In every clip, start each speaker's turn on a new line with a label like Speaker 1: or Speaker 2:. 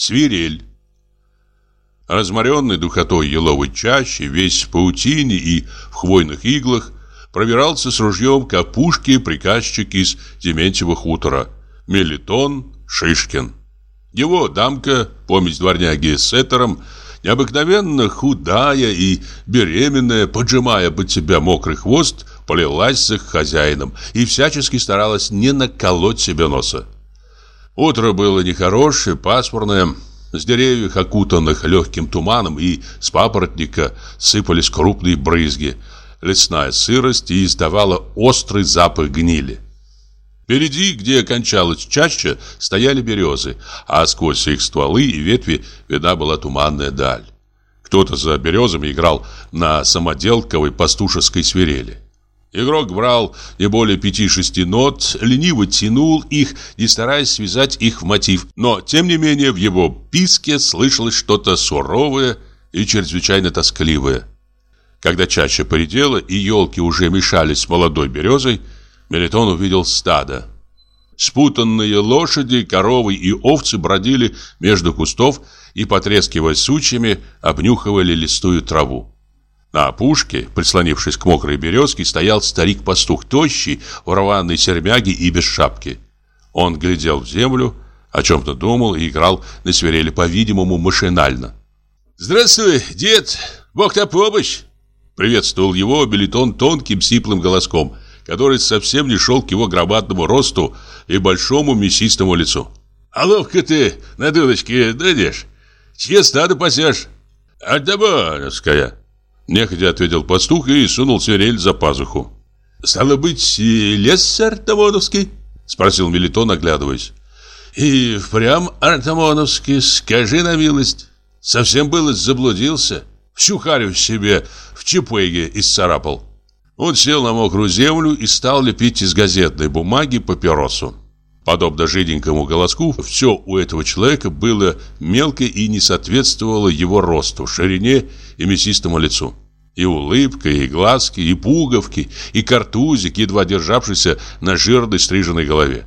Speaker 1: Свирель. Разморенный духотой еловой чащи, весь в паутине и в хвойных иглах, пробирался с ружьем к опушке приказчик из Дементьева хутора, Мелитон Шишкин. Его дамка, помесь дворняги с Сеттером, необыкновенно худая и беременная, поджимая под себя мокрый хвост, полилась с их хозяином и всячески старалась не наколоть себе носа. Утро было нехорошее, пасмурное, с деревьев, окутанных легким туманом, и с папоротника сыпались крупные брызги. Лесная сырость издавала острый запах гнили. Впереди, где кончалась чаща, стояли березы, а сквозь их стволы и ветви видна была туманная даль. Кто-то за березами играл на самоделковой пастушеской свирели. Игрок брал не более пяти-шести нот, лениво тянул их, не стараясь связать их в мотив, но, тем не менее, в его писке слышалось что-то суровое и чрезвычайно тоскливое. Когда чаще поредела и елки уже мешались с молодой березой, Мелитон увидел стадо. Спутанные лошади, коровы и овцы бродили между кустов и, потрескивая сучьями, обнюхивали листую траву. На опушке, прислонившись к мокрой березке, стоял старик-пастух, тощий, в рваной сермяге и без шапки. Он глядел в землю, о чем-то думал и играл на свирели, по-видимому, машинально. «Здравствуй, дед! Бог-то помощь!» Приветствовал его Белитон тонким сиплым голоском, который совсем не шел к его громадному росту и большому мясистому лицу. «А ловко ты на дудочке дойдешь? Чье стадо пасешь?» «Артамоновская!» Нехотя ответил пастух и сунул свирель за пазуху. «Стало быть, лес Артамоновский?» Спросил Мелитон, оглядываясь. «И впрямь Артамоновский, скажи на милость. Совсем было заблудился. Всю харю себе в чепеге исцарапал». Он сел на мокрую землю и стал лепить из газетной бумаги папиросу. Подобно жиденькому голоску, все у этого человека было мелко и не соответствовало его росту, ширине и мясистому лицу. И улыбка, и глазки, и пуговки, и картузик, едва державшийся на жирной стриженной голове.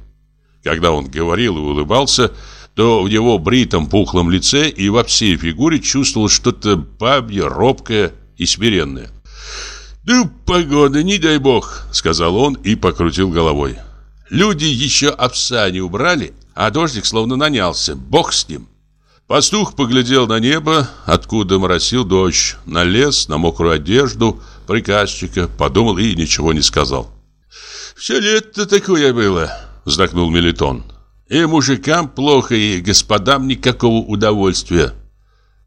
Speaker 1: Когда он говорил и улыбался, то в его бритом пухлом лице и во всей фигуре чувствовалось что-то бабье, робкое и смиренное. «Ну, погода, не дай бог», — сказал он и покрутил головой. «Люди еще овса не убрали, а дождик словно нанялся. Бог с ним». Пастух поглядел на небо, откуда моросил дождь, на лес, на мокрую одежду приказчика, подумал и ничего не сказал. «Все лето такое было», — вздохнул Мелитон. «И мужикам плохо, и господам никакого удовольствия».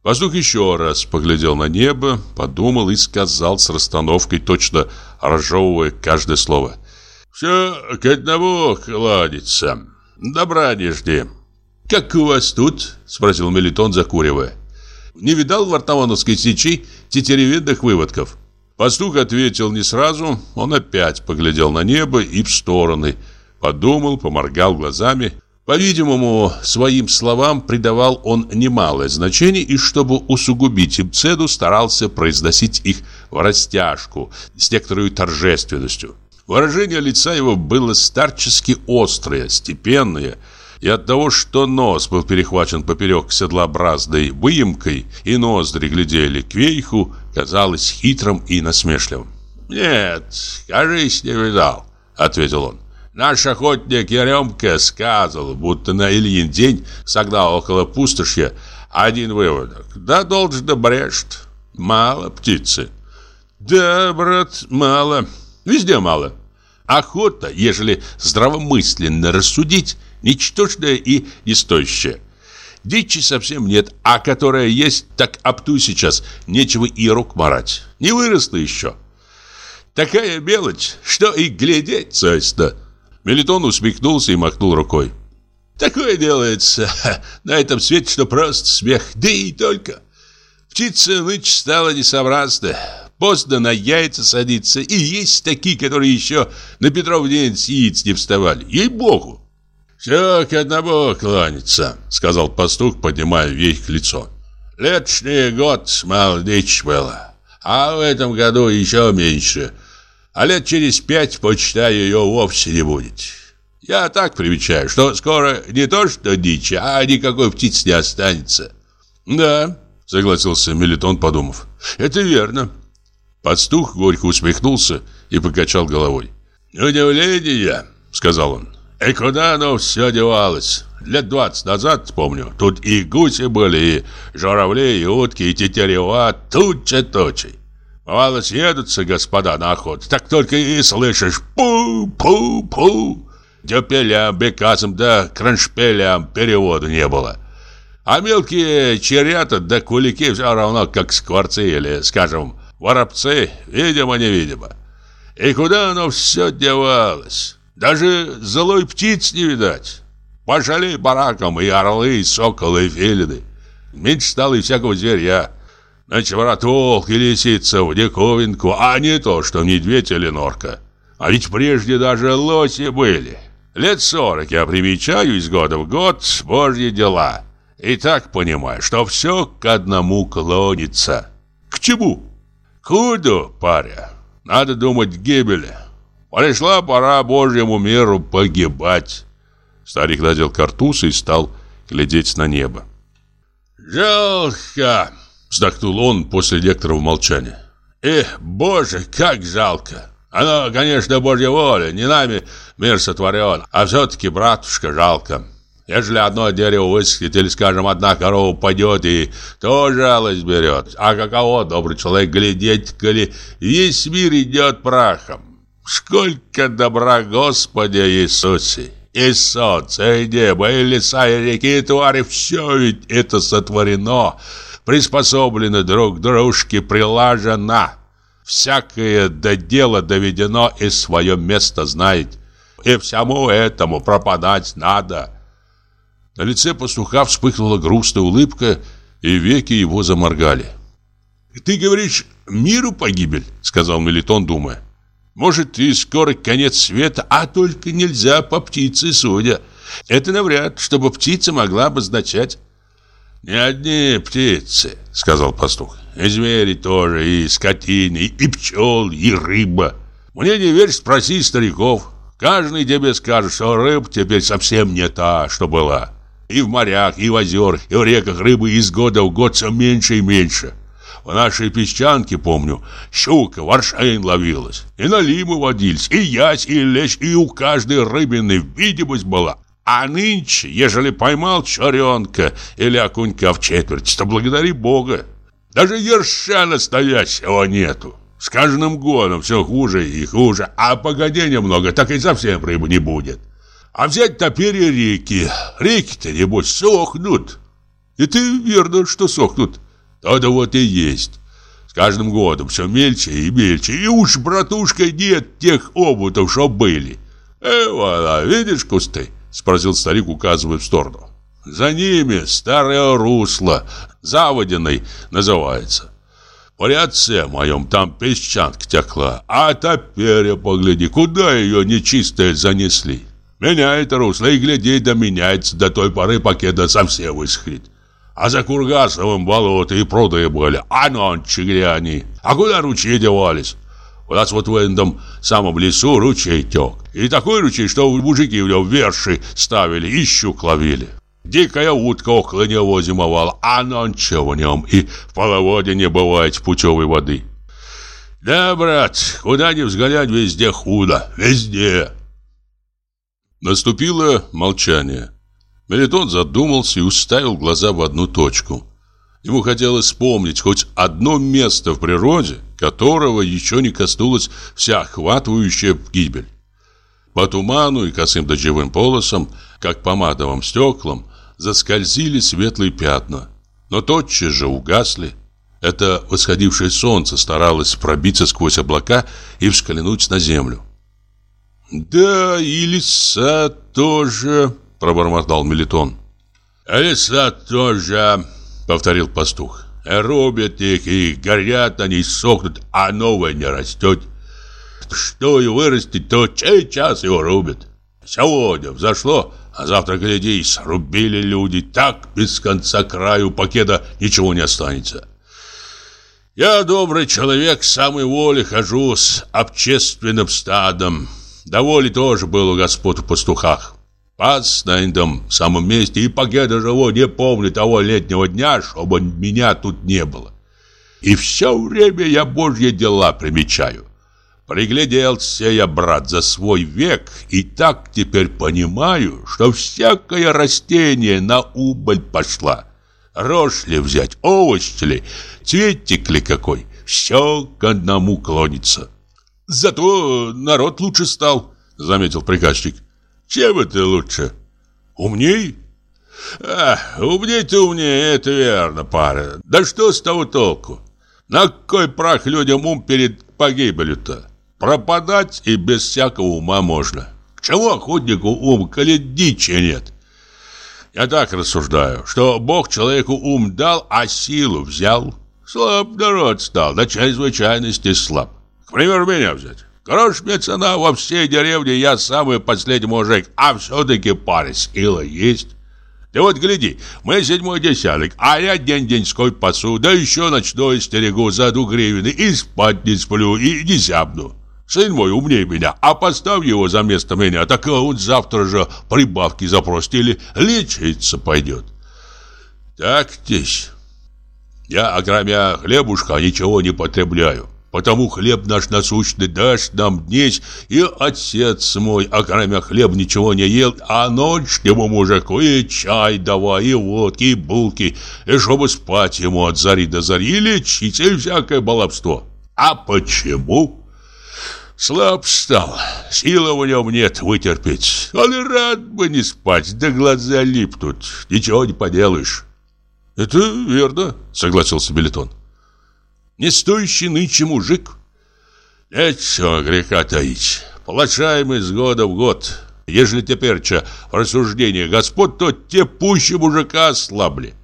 Speaker 1: Пастух еще раз поглядел на небо, подумал и сказал с расстановкой, точно разжевывая каждое слово. «Все к одному кладется. Добра не жди». «Как у вас тут?» – спросил Мелитон, закуривая. «Не видал в Артамоновской сечи тетеревидных выводков?» Пастух ответил не сразу, он опять поглядел на небо и в стороны, подумал, поморгал глазами – по-видимому, своим словам придавал он немалое значение и, чтобы усугубить им цену, старался произносить их в растяжку, с некоторой торжественностью. Выражение лица его было старчески острое, степенное, и от того, что нос был перехвачен поперек седлообразной выемкой, и ноздри глядели кверху, казалось хитрым и насмешливым. «Нет, кажись, не видал», — ответил он. Наш охотник Еремка сказал, будто на Ильин день согнал около пустошья один выводок. Да должно брешт. Мало птицы. Да, брат, мало. Везде мало. Охота, ежели здравомысленно рассудить, ничтожная и не стоящая. Дичи совсем нет, а которая есть, так опту сейчас нечего и рук марать. Не выросла еще. Такая мелочь, что и глядеть совестно. Мелитон усмехнулся и махнул рукой. Такое делается на этом свете, что просто смех, да и только. Птица нынче стала несообразна. Поздно на яйца садится, и есть такие, которые еще на Петров день с яиц не вставали. Ей-богу! «Все к одному кланяться», — сказал пастух, поднимая вверх лицо. «Летний год мало дичь было, а в этом году еще меньше». А лет через пять, почитаю, ее вовсе не будет. Я так примечаю, что скоро не то что дичи, а никакой птицы не останется. Да, согласился Мелитон, подумав. Это верно. Пастух горько усмехнулся и покачал головой. «Удивление», — сказал он. «И куда оно все девалось? Лет двадцать назад, помню, тут и гуси были, и журавли, и утки, и тетерева, туча-тучей. Бывало, съедутся господа на охоту, так только и слышишь пу-пу-пу. Дюпелям, беказам да кроншпелям перевода не было. А мелкие черята да кулики все равно как скворцы или, скажем, воробцы, видимо-невидимо. И куда оно все девалось? Даже злой птиц не видать. Пошали бараком и орлы, и соколы, и филины. Меньше стало и всякого зверя. Волк и лисица в диковинку, а не то, что медведь или норка. А ведь прежде даже лоси были. Лет сорок я примечаю из года в год божьи дела. И так понимаю, что все к одному клонится. К чему? Худу, паря. Надо думать гибели. Пришла пора Божьему миру погибать. Старик надел картуз и стал глядеть на небо. «Жалко!» — вздохнул он после некоторого молчания. «Эх, боже, как жалко! Оно, конечно, Божья воля, не нами мир сотворен, а все-таки, братушка, жалко. Ежели одно дерево высохнет или, скажем, одна корова упадет, и то жалость берет. А каково, добрый человек, глядеть, коли весь мир идет прахом. Сколько добра, Господи Иисусе! И солнце, и небо, и леса, и реки, и твари, все ведь это сотворено, приспособлено друг к дружке, прилажено. Всякое до дела доведено и свое место знает. И всему этому пропадать надо. На лице пастуха вспыхнула грустная улыбка, и веки его заморгали. «Ты говоришь, миру погибель?» — сказал Мелитон, думая. Может, и скоро конец света, а только нельзя по птице судя. Это навряд, чтобы птица могла обозначать. «Не одни птицы», — сказал пастух. «И звери тоже, и скотины, и пчел, и рыба. Мне не верь, спроси стариков. Каждый тебе скажет, что рыб теперь совсем не та, что была. И в морях, и в озерах, и в реках рыбы из года в год все меньше и меньше. В нашей песчанке, помню, щука, воршейн ловилась. И налимы водились, и ясь, и лещ, и у каждой рыбины видимость была. А нынче, ежели поймал черенка или окунька в четверть, то благодари Бога. Даже ерша настоящего нету. С каждым годом все хуже и хуже, а погоди немного, так и совсем рыбы не будет. А взять теперь реки. Реки-то, небось, сохнут. И ты верно, что сохнут. То-то вот и есть. С каждым годом все мельче и мельче. И уж, братушка, нет тех обутов, что были. Э, voilà, видишь кусты? Спросил старик, указывая в сторону. За ними старое русло, Заводиной называется. По рядце моем там песчанка текла, а теперь, погляди, куда ее нечистое занесли. Меняет русло и гляди, да меняется до той поры, пока да совсем высохнет. А за Кургасовым болото и пруды были. А нонче где они? А куда ручьи девались? У нас вот в этом самом лесу ручей тек. И такой ручей, что мужики в нем верши ставили и щук ловили. Дикая утка около него зимовала, а нонче в нем и в половоде не бывает путевой воды. Да, брат, куда ни взглянь, везде худо, везде. Наступило молчание. Мелитон задумался и уставил глаза в одну точку. Ему хотелось вспомнить хоть одно место в природе, которого еще не коснулась вся охватывающая гибель. По туману и косым дождевым полосам, как по матовым стеклам, заскользили светлые пятна, но тотчас же угасли. Это восходившее солнце старалось пробиться сквозь облака и взглянуть на землю. «Да, и леса тоже», пробормотал Мелитон. «Леса тоже», — повторил пастух. «Рубят их, и горят они, сохнут, а новое не растет. Что и вырастет, то чей час его рубят. Сегодня взошло, а завтра, гляди, срубили люди так без конца краю пакета ничего не останется». Я, добрый человек, самой воли хожу с общественным стадом. Довольно тоже был у господ в пастухах. Пас на этом самом месте и покеда живо не помню того летнего дня, чтобы меня тут не было. И все время я божьи дела примечаю. Пригляделся я, брат, за свой век, и так теперь понимаю, что всякое растение на убыль пошла. Рожь ли взять, овощ ли, цветик ли какой, все к одному клонится. Зато народ лучше стал, заметил приказчик. Чем это лучше? Умней? А, умней-то умнее, это верно, пара. Да что с того толку? На какой прах людям ум перед погибелью-то? Пропадать и без всякого ума можно. К чему охотнику ум, коли дичи нет? Я так рассуждаю, что Бог человеку ум дал, а силу взял. Слаб народ стал, до чрезвычайности слаб. К примеру, меня взять. Грош мне цена во всей деревне, я самый последний мужик, а все-таки пара сила есть. Ты вот гляди, мы седьмой десяток, а я день-деньской пасу, да еще ночной стерегу за две гривны, и спать не сплю, и не зябну. Сын мой умнее меня, а поставь его за место меня, так он завтра же прибавки запросит или лечиться пойдет. Так здесь. Я, кроме хлебушка, ничего не потребляю. Потому хлеб наш насущный дашь нам днесь, и отец мой, а кроме хлеб ничего не ел, а ночнему мужику и чай давай, и водки, и булки, и чтобы спать ему от зари до зари, и лечить, и всякое баловство. А почему? Слаб стал, силы в нем нет вытерпеть. Он и рад бы не спать, да глаза липнут, ничего не поделаешь. Это верно, согласился Белитон. Не стоящий нынче мужик. Нет чего греха таить. Плачаем из года в год. Ежели теперь че в рассуждении господ, то те пуще мужика ослабли.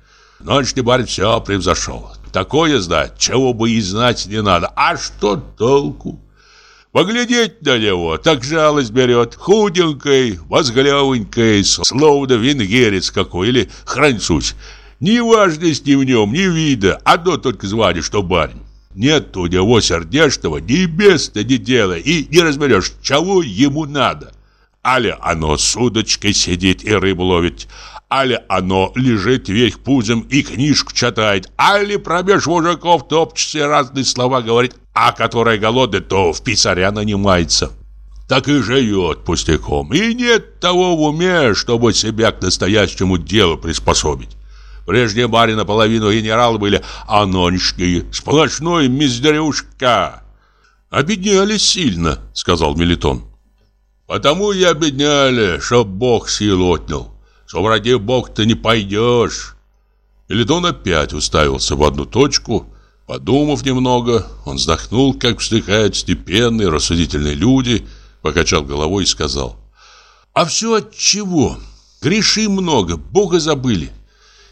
Speaker 1: Ночный барь все превзошел. Такое знать, чего бы и знать не надо. А что толку? Поглядеть на него, так жалость берет. Худенькой, возглявенькой, словно венгерец какой или француз. Ни важности в нем, ни вида, одно только звание, что барин. Нет у него сердечного ни места, ни дела, и не разберешь, чего ему надо. Али оно с удочкой сидит и рыбу ловит, али оно лежит вверх пузом и книжку читает, али промеж мужиков топчется разные слова говорит, а которая голодный, то в писаря нанимается. Так и живет пустяком, и нет того в уме, чтобы себя к настоящему делу приспособить. Прежде барина наполовину генералы были, а нынешние сплошной миздрюшка. «Обедняли сильно», — сказал Мелитон. «Потому и обедняли, чтоб Бог силу отнял. Совради Бог ты не пойдешь». Мелитон опять уставился в одну точку. Подумав немного, он вздохнул, как вздыхают степенные, рассудительные люди, покачал головой и сказал. «А все от чего? Греши много, Бога забыли.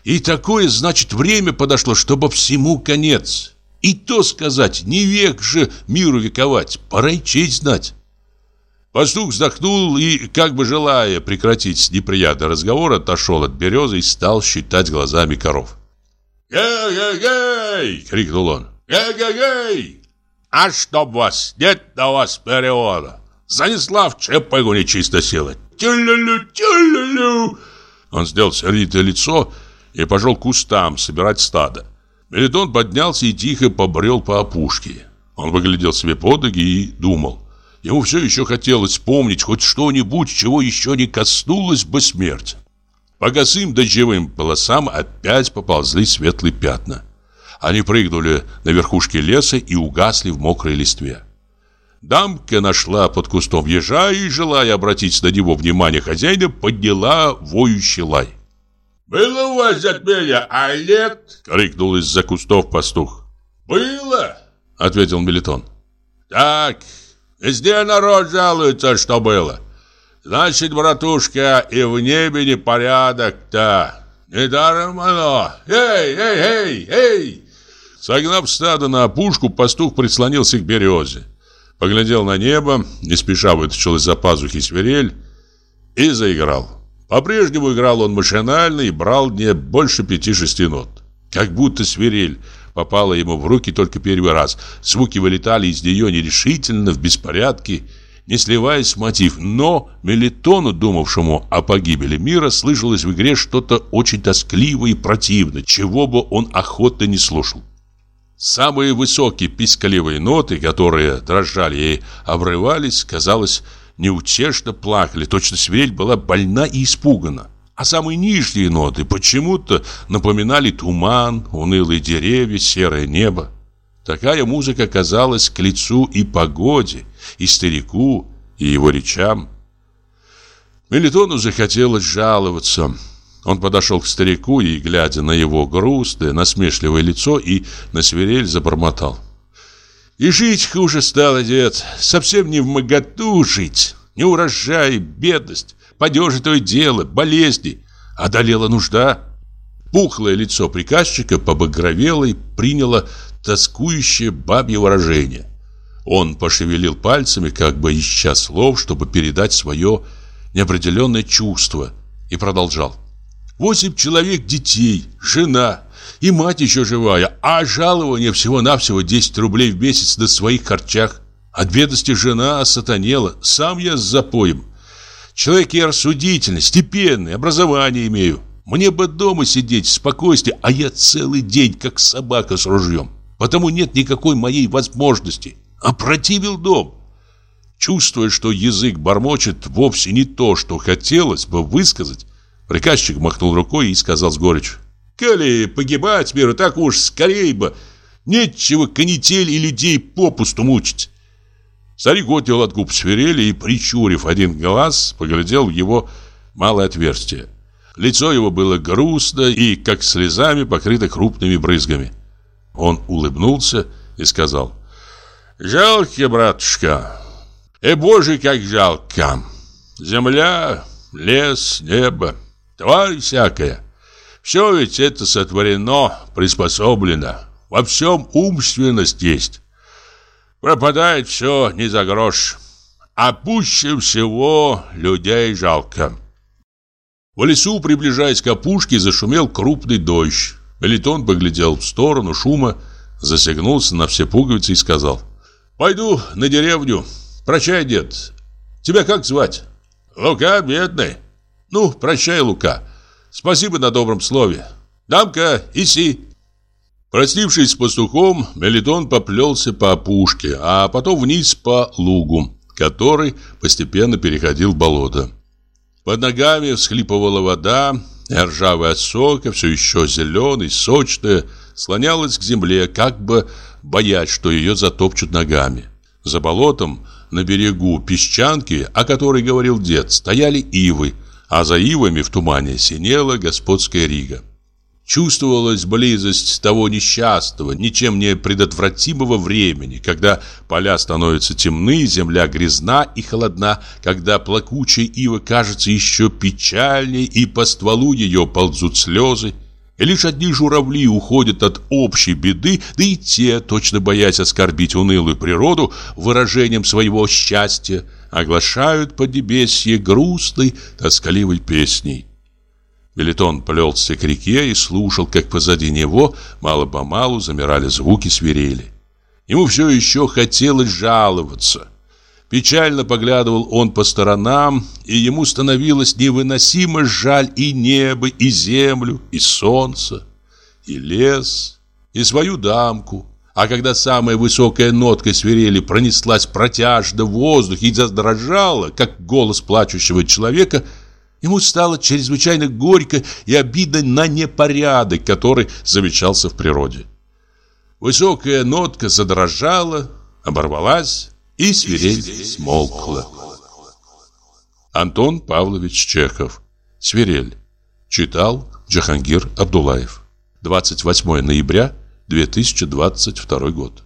Speaker 1: И такое, значит, время подошло, чтобы всему конец. И то сказать, не век же миру вековать, пора и честь знать. Пастух вздохнул и, как бы желая прекратить неприятный разговор, отошел от березы и стал считать глазами коров. «Гей-гей-гей!» — крикнул он. «Гей-гей-гей! А чтоб вас, нет на вас перевода! Занесла в чепыгу нечисто сила! Тю-лю-лю, тю-лю-лю!» Он сделал сердитое лицо и пошел к кустам собирать стадо. Мелитон поднялся и тихо побрел по опушке. Он выглядел себе под ноги и думал. Ему все еще хотелось вспомнить хоть что-нибудь, чего еще не коснулась бы смерть. По косым дождевым полосам опять поползли светлые пятна. Они прыгнули на верхушке леса и угасли в мокрой листве. Дамка нашла под кустом ежа и, желая обратить на него внимание хозяина, подняла воющий лай. «Было у вас затмение, а нет?» — крикнул из-за кустов пастух. «Было!» — ответил Мелитон. «Так, везде народ жалуется, что было. Значит, братушка, и в небе непорядок-то. Недаром оно. Эй, эй, эй, эй!» Согнав стадо на опушку, пастух прислонился к березе. Поглядел на небо, не спеша вытащил из-за пазухи свирель и заиграл. По-прежнему играл он машинально и брал не больше пяти-шести нот. Как будто свирель попала ему в руки только первый раз. Звуки вылетали из нее нерешительно, в беспорядке. не сливаясь с мотив, но Мелитону, думавшему о погибели мира, слышалось в игре что-то очень тоскливое и противное, чего бы он охотно не слушал. Самые высокие пискалевые ноты, которые дрожали и обрывались, казалось, неутешно плакали, точно свирель была больна и испугана. А самые нижние ноты почему-то напоминали туман, унылые деревья, серое небо. Такая музыка казалась к лицу и погоде, и старику, и его речам. Мелитону захотелось жаловаться – он подошел к старику и, глядя на его грустное, насмешливое лицо и на свирель, забормотал. «И жить хуже стало, дед. Совсем не в моготу жить. Не урожай, бедность, падежи то дело, болезни. Одолела нужда». Пухлое лицо приказчика побагровело и приняло тоскующее бабье выражение. Он пошевелил пальцами, как бы ища слов, чтобы передать свое неопределенное чувство, и продолжал. Восемь человек детей, жена и мать еще живая, а жалование всего-навсего 10 рублей в месяц на своих харчах. От бедности жена осатанела, сам я с запоем. Человек я рассудительный, степенный, образование имею. Мне бы дома сидеть в спокойствии, а я целый день как собака с ружьем. Потому нет никакой моей возможности. Опротивил дом. Чувствуя, что язык бормочет вовсе не то, что хотелось бы высказать, Приказчик махнул рукой и сказал с горечью. «Коли погибать миру, так уж скорее бы. Нечего канитель и людей попусту мучить». Старик отнял от губ свирели и, причурив один глаз, поглядел в его малое отверстие. Лицо его было грустно и, как слезами, покрыто крупными брызгами. Он улыбнулся и сказал, «Жалко, братушка, и боже, как жалко! Земля, лес, небо, тварь всякая. Все ведь это сотворено, приспособлено. Во всем умственность есть. Пропадает все не за грош. А пуще всего людей жалко. В лесу, приближаясь к опушке, зашумел крупный дождь. Мелитон поглядел в сторону шума, засягнулся на все пуговицы и сказал. «Пойду на деревню. Прощай, дед. Тебя как звать?» «Лука, бедный». Ну, прощай, Лука. Спасибо на добром слове. Дамка, иси. Простившись с пастухом, Мелитон поплелся по опушке, а потом вниз по лугу, который постепенно переходил в болото. Под ногами всхлипывала вода, и ржавая сока, все еще зеленая, сочная, слонялась к земле, как бы боясь, что ее затопчут ногами. За болотом, на берегу песчанки, о которой говорил дед, стояли ивы – а за ивами в тумане синела господская Рига. Чувствовалась близость того несчастного, ничем не предотвратимого времени, когда поля становятся темны, земля грязна и холодна, когда плакучая ива кажется еще печальней, и по стволу ее ползут слезы, и лишь одни журавли уходят от общей беды, да и те, точно боясь оскорбить унылую природу выражением своего счастья, оглашают поднебесье грустной, тоскливой песней. Велитон плелся к реке и слушал, как позади него мало-помалу замирали звуки свирели. Ему все еще хотелось жаловаться. Печально поглядывал он по сторонам, и ему становилось невыносимо жаль и небо, и землю, и солнце, и лес, и свою дамку, а когда самая высокая нотка свирели пронеслась протяжно в воздухе и задрожала, как голос плачущего человека, ему стало чрезвычайно горько и обидно на непорядок, который замечался в природе. Высокая нотка задрожала, оборвалась, и свирель смолкла. Антон Павлович Чехов. Свирель. Читал Джахангир Абдулаев. 28 ноября 2022 год.